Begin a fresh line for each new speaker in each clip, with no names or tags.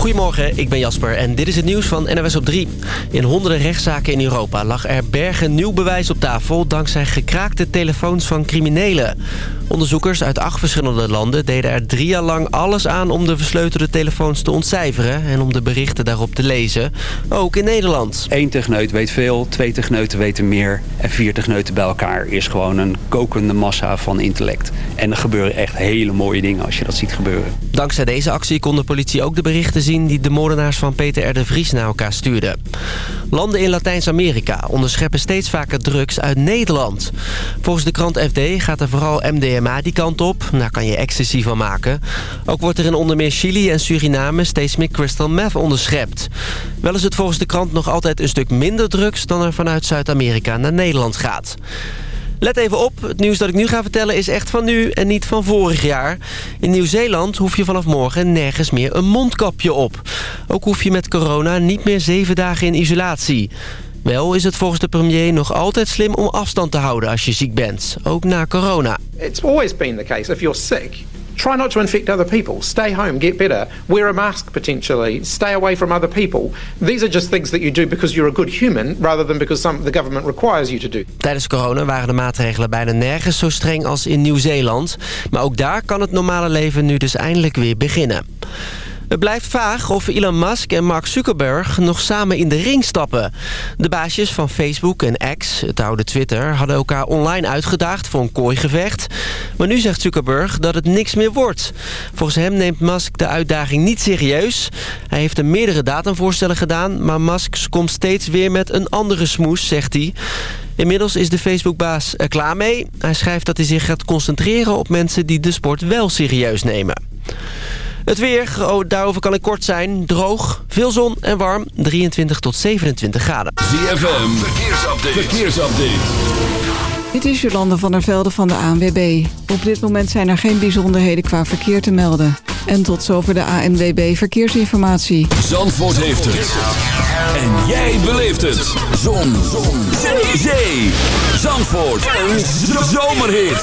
Goedemorgen, ik ben Jasper en dit is het nieuws van NWS op 3. In honderden rechtszaken in Europa lag er bergen nieuw bewijs op tafel... dankzij gekraakte telefoons van criminelen. Onderzoekers uit acht verschillende landen deden er drie jaar lang alles aan... om de versleutelde telefoons te ontcijferen en om de berichten daarop te lezen. Ook in Nederland.
Eén techneut weet veel, twee techneuten weten meer... en vier techneuten bij elkaar is gewoon een kokende massa van intellect. En er gebeuren echt hele mooie dingen als je dat ziet gebeuren.
Dankzij deze actie kon de politie ook de berichten zien... die de moordenaars van Peter R. de Vries naar elkaar stuurden. Landen in Latijns-Amerika onderscheppen steeds vaker drugs uit Nederland. Volgens de krant FD gaat er vooral MDMA die kant op. Daar kan je ecstasy van maken. Ook wordt er in onder meer Chili en Suriname steeds meer crystal meth onderschept. Wel is het volgens de krant nog altijd een stuk minder drugs... dan er vanuit Zuid-Amerika naar Nederland gaat. Let even op, het nieuws dat ik nu ga vertellen is echt van nu en niet van vorig jaar. In Nieuw-Zeeland hoef je vanaf morgen nergens meer een mondkapje op. Ook hoef je met corona niet meer zeven dagen in isolatie. Wel is het volgens de premier nog altijd slim om afstand te houden als je ziek bent. Ook na corona.
It's always been the case. If you're sick, try not to infect other people. Stay home, get better, wear a mask potentially, stay away from other people. These are just things that you do because you're a good human rather than because some, the government requires you to do.
Tijdens corona waren de maatregelen bijna nergens zo streng als in Nieuw-Zeeland. Maar ook daar kan het normale leven nu dus eindelijk weer beginnen. Het blijft vaag of Elon Musk en Mark Zuckerberg nog samen in de ring stappen. De baasjes van Facebook en X, het oude Twitter, hadden elkaar online uitgedaagd voor een kooigevecht. Maar nu zegt Zuckerberg dat het niks meer wordt. Volgens hem neemt Musk de uitdaging niet serieus. Hij heeft er meerdere datumvoorstellen gedaan, maar Musk komt steeds weer met een andere smoes, zegt hij. Inmiddels is de Facebookbaas er klaar mee. Hij schrijft dat hij zich gaat concentreren op mensen die de sport wel serieus nemen. Het weer, oh, daarover kan ik kort zijn. Droog, veel zon en warm. 23 tot 27 graden.
ZFM, verkeersupdate. verkeersupdate.
Dit is Jolande van der Velde van de ANWB. Op dit moment zijn er geen bijzonderheden qua verkeer te melden. En tot zover de ANWB Verkeersinformatie.
Zandvoort heeft het. En jij beleeft het. Zon. Zon. Zee. Zandvoort. Een zomerhit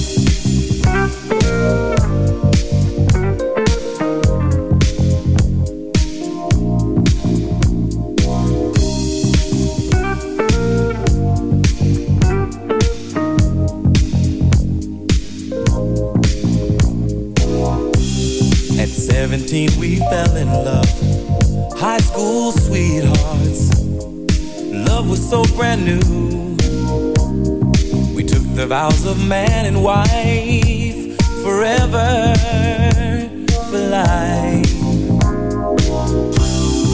of man and wife forever for life.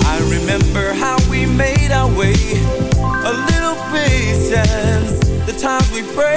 I remember how we made our way, a little patience, the times we prayed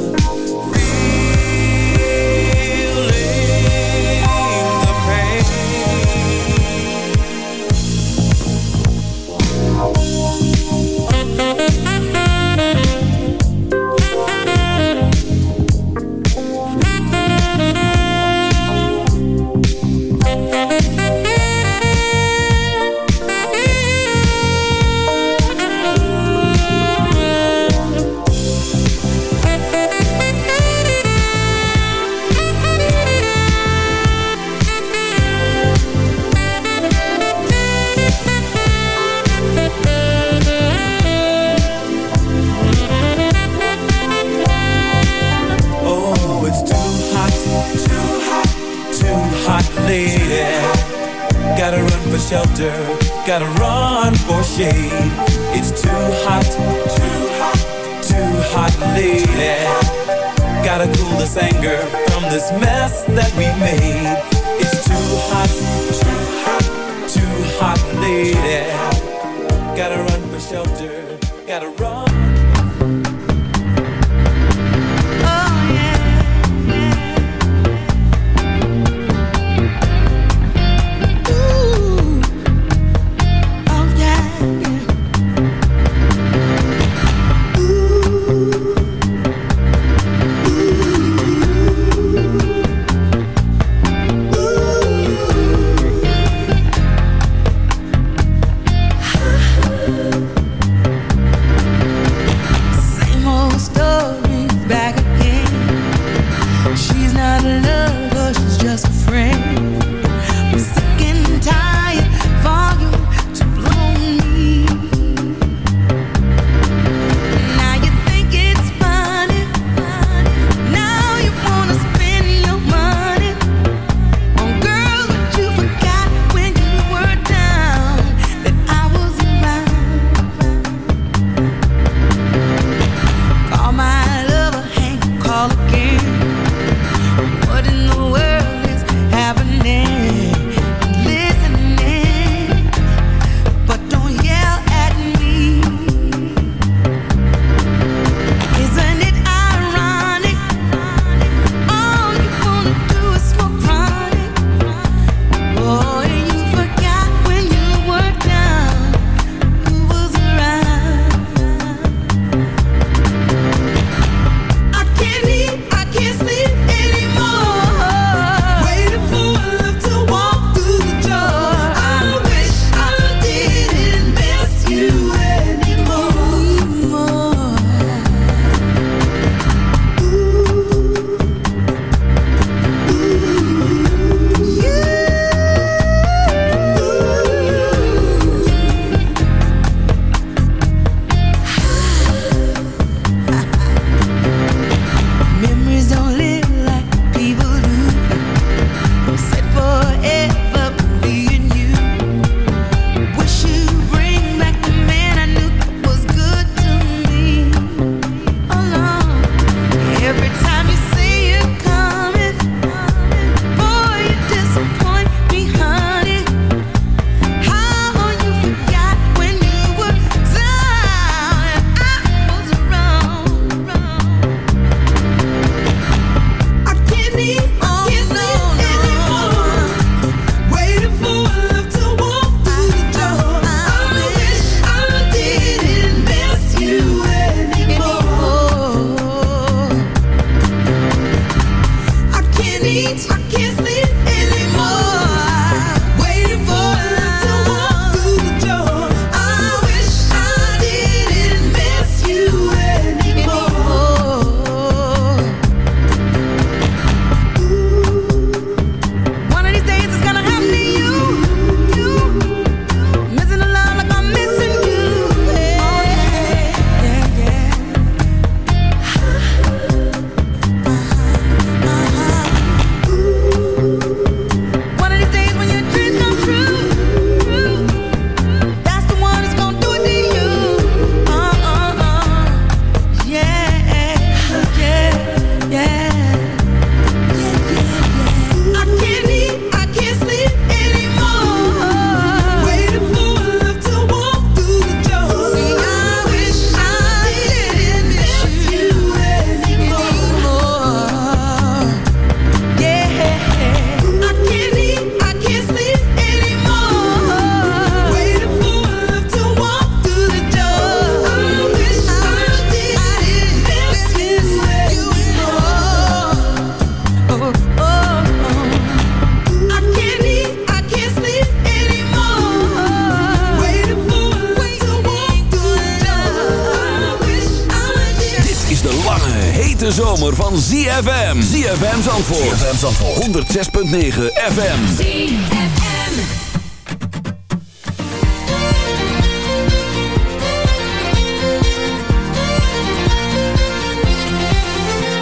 ZFM Zandvoort. 106.9 FM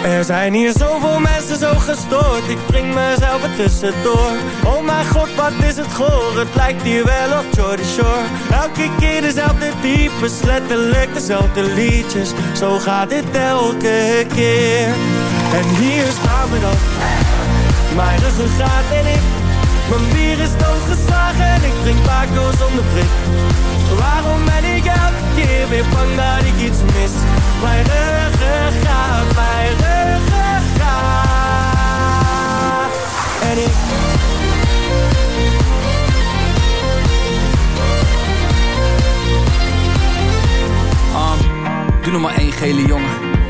Er zijn hier zoveel mensen zo gestoord. Ik breng mezelf er tussendoor. Oh mijn god, wat is het goor? Het lijkt hier wel op Jordy Shore. Elke keer dezelfde types Letterlijk dezelfde liedjes. Zo gaat dit elke keer En hier staan we dan. Mijn ruggengraat en ik. Mijn bier is doodgeslagen En ik drink Paco zonder prik. Waarom ben ik elke keer weer bang dat ik iets mis? Mijn ruggengraat, mijn ruggengraat. En ik.
Doe nog maar één gele jongen.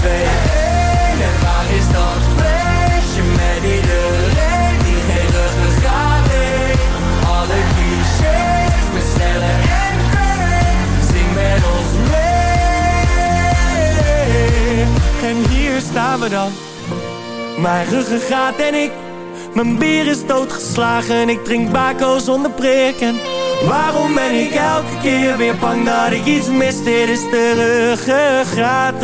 3, 2, 1 En waar is dat feestje met iedereen die geen ruggengraat heeft? Alle clichés met sneller en kwijt. Zing met ons mee. En hier staan we dan. Mijn ruggengraat en ik. Mijn bier is doodgeslagen. Ik drink bako zonder prik. Waarom ben ik elke keer weer bang dat ik iets mis? Dit is de ruggengraat.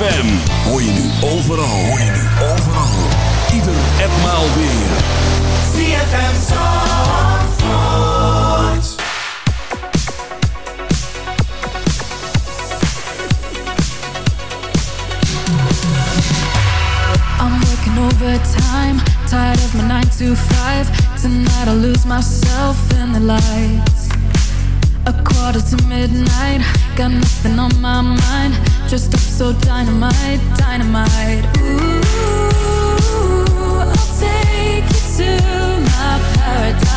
ZFM. Hoor je nu overal. Hoor je nu overal. Ieder en maal weer.
ZFM Zandvoort.
I'm working overtime. Tired of my 9 to 5. Tonight I lose myself in the lights. A quarter to midnight. Got nothing on my mind dressed up so dynamite, dynamite. Ooh, I'll take you to my paradise.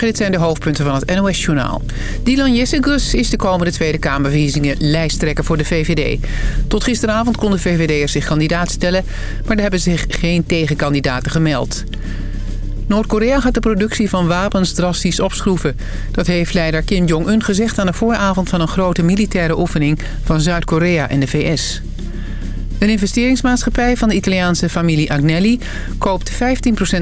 Dit zijn de hoofdpunten van het NOS-journaal. Dylan Jessegus is de komende Tweede Kamerverkiezingen lijsttrekker voor de VVD. Tot gisteravond konden VVD'ers zich kandidaat stellen... maar er hebben zich geen tegenkandidaten gemeld. Noord-Korea gaat de productie van wapens drastisch opschroeven. Dat heeft leider Kim Jong-un gezegd aan de vooravond van een grote militaire oefening... van Zuid-Korea en de VS. Een investeringsmaatschappij van de Italiaanse familie Agnelli koopt 15%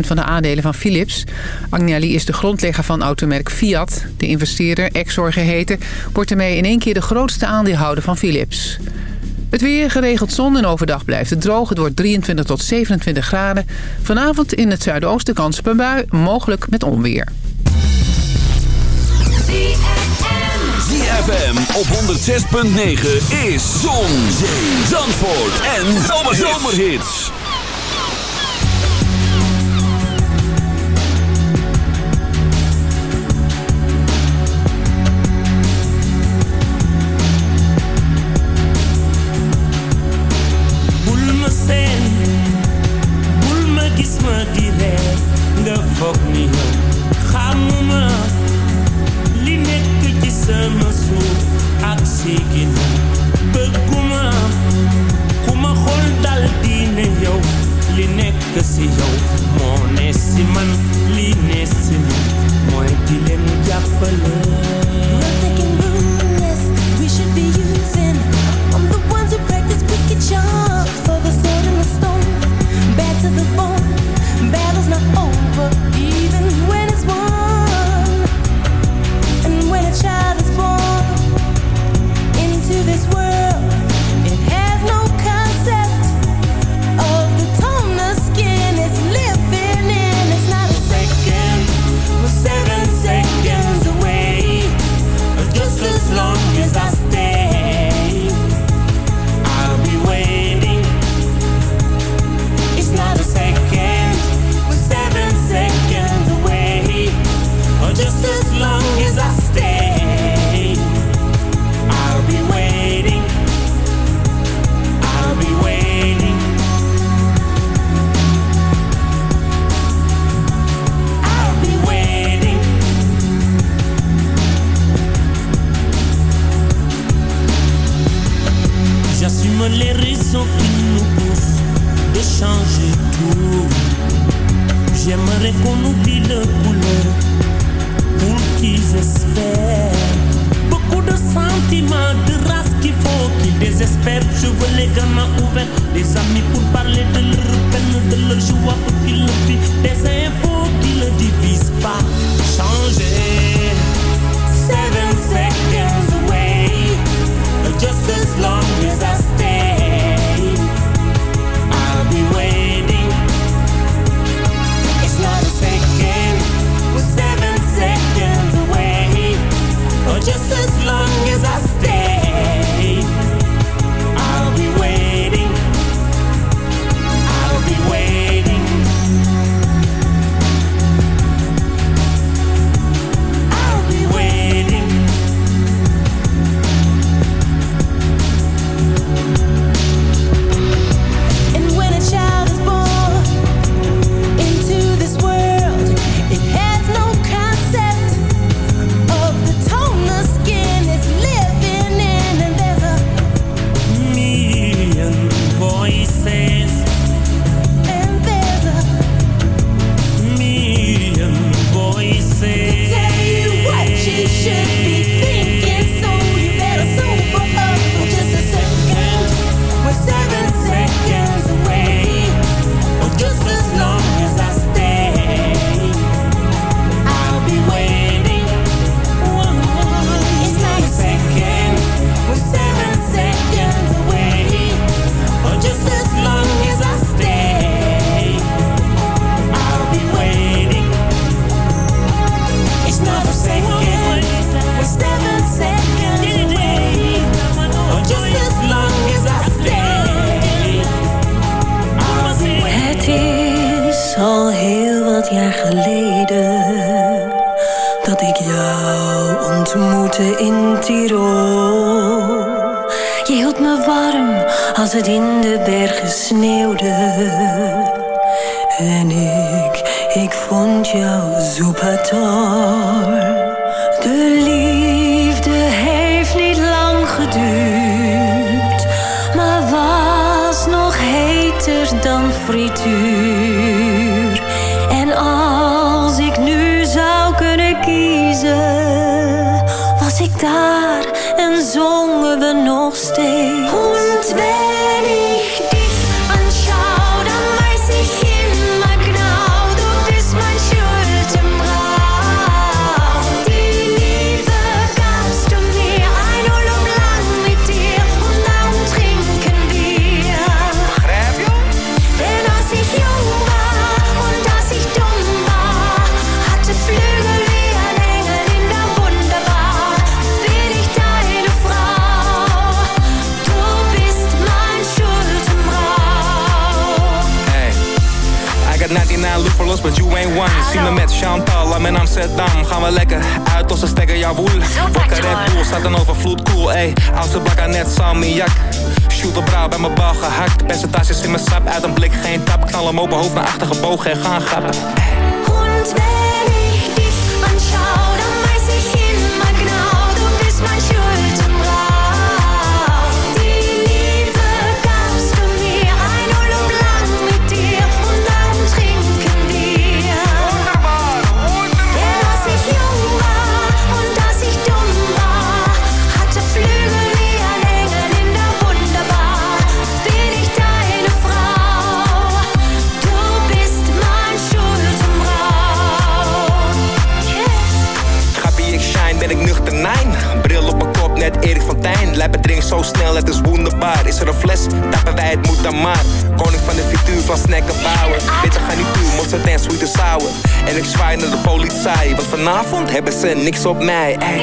van de aandelen van Philips. Agnelli is de grondlegger van automerk Fiat. De investeerder, Exor geheten, wordt ermee in één keer de grootste aandeelhouder van Philips. Het weer geregeld zon en overdag blijft het droog. Het wordt 23 tot 27 graden. Vanavond in het zuidoosten kans op een bui, mogelijk met onweer.
ZFM op 106.9 is Zon, Zandvoort en Zomerhits.
bul ma seen bul ma gis reer nga foog ne si man li ne si man mooy di leen jàppale Je veux les gamins ouverts, des amis pour parler de leur peine, de leur joie pour qu'ils le vivent. Des infos qui ne divisent pas. Changer.
jouw zoepator de liefde.
Chantal, I'm in Amsterdam, gaan we lekker uit onze stekker, jawoel. Wakker Red Bull, staat een overvloed, cool, ey. Oudste bakker net salmiak. Shoot op brouw bij mijn bal gehakt. Percentages in mijn sap, uit een blik geen tap. Knal hem open, hoofd naar achter gebogen en gaan grappen. Lijpen drinkt zo snel, het is wonderbaar. Is er een fles, tappen wij het moet dan maar. Koning van de fituur van snacken bouwen. Bitch, gaan niet toe, mosterd en sweet sour. En ik zwaai naar de politie, want vanavond hebben ze niks op mij. Ey.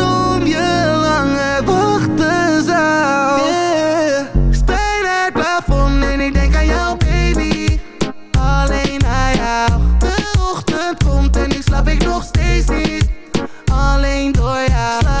De ochtend komt en nu slaap ik nog steeds niet. Alleen door jou.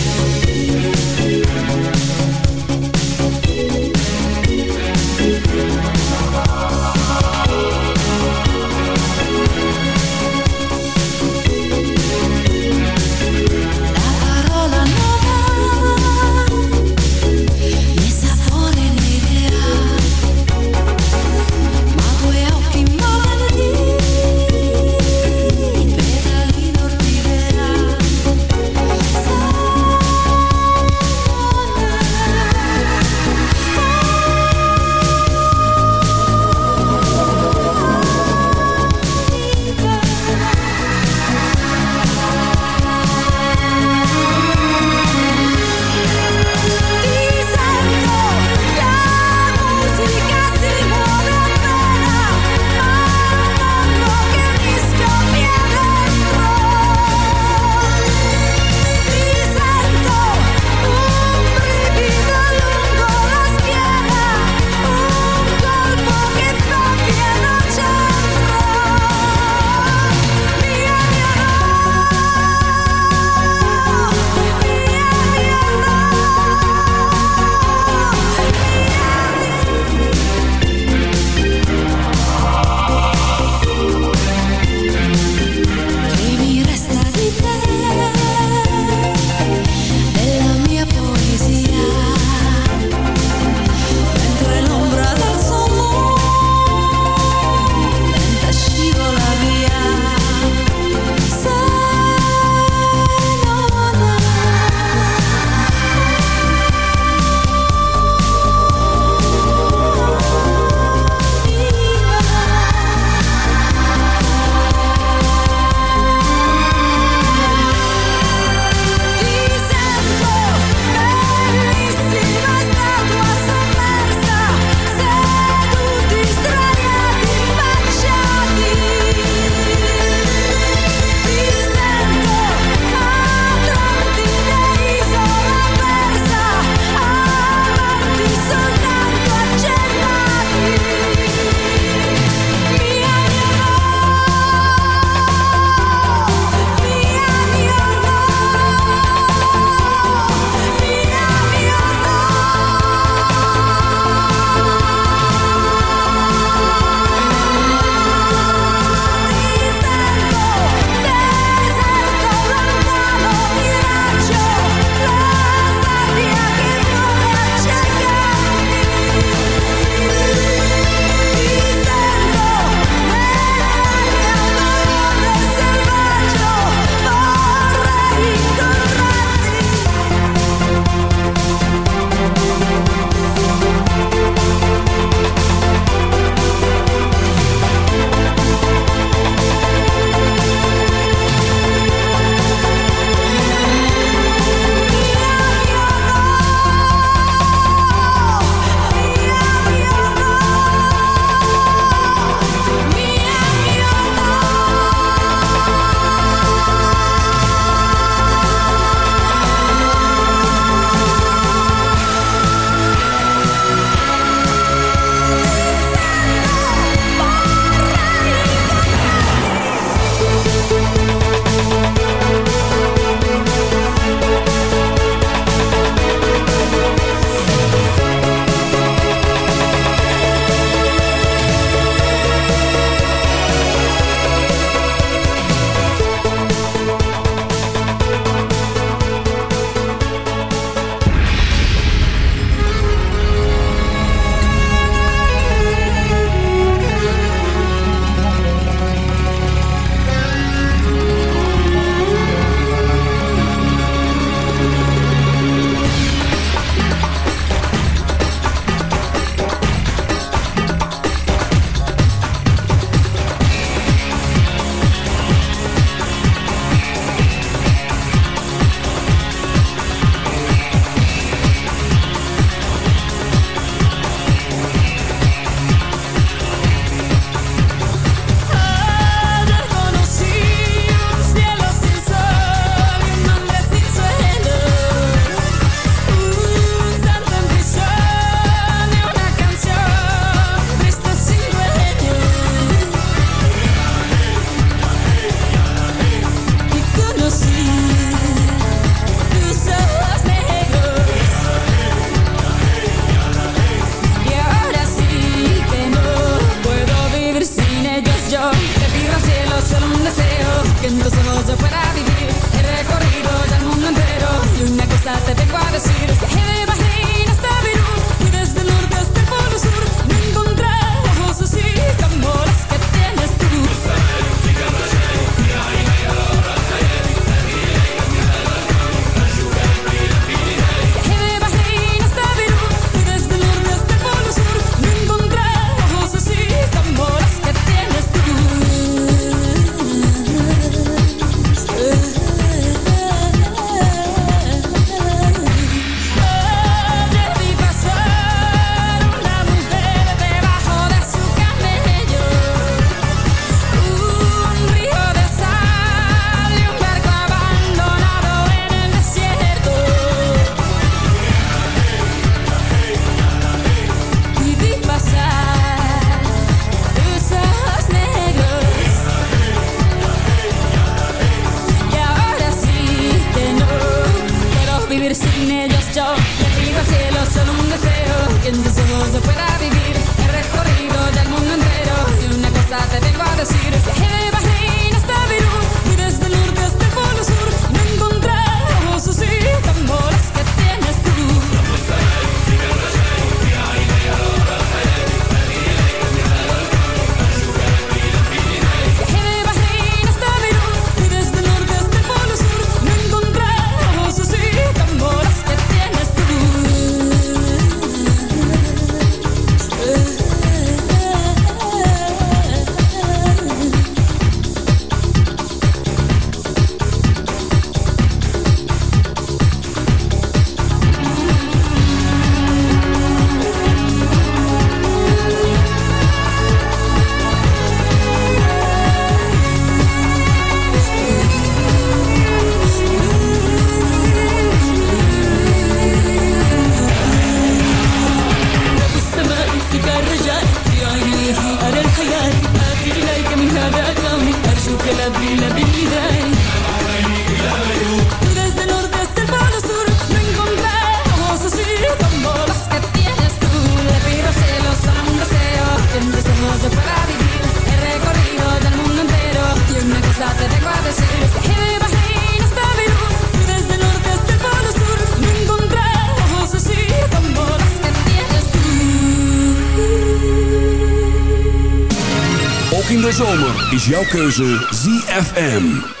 pasaste jouw keuze ZFM.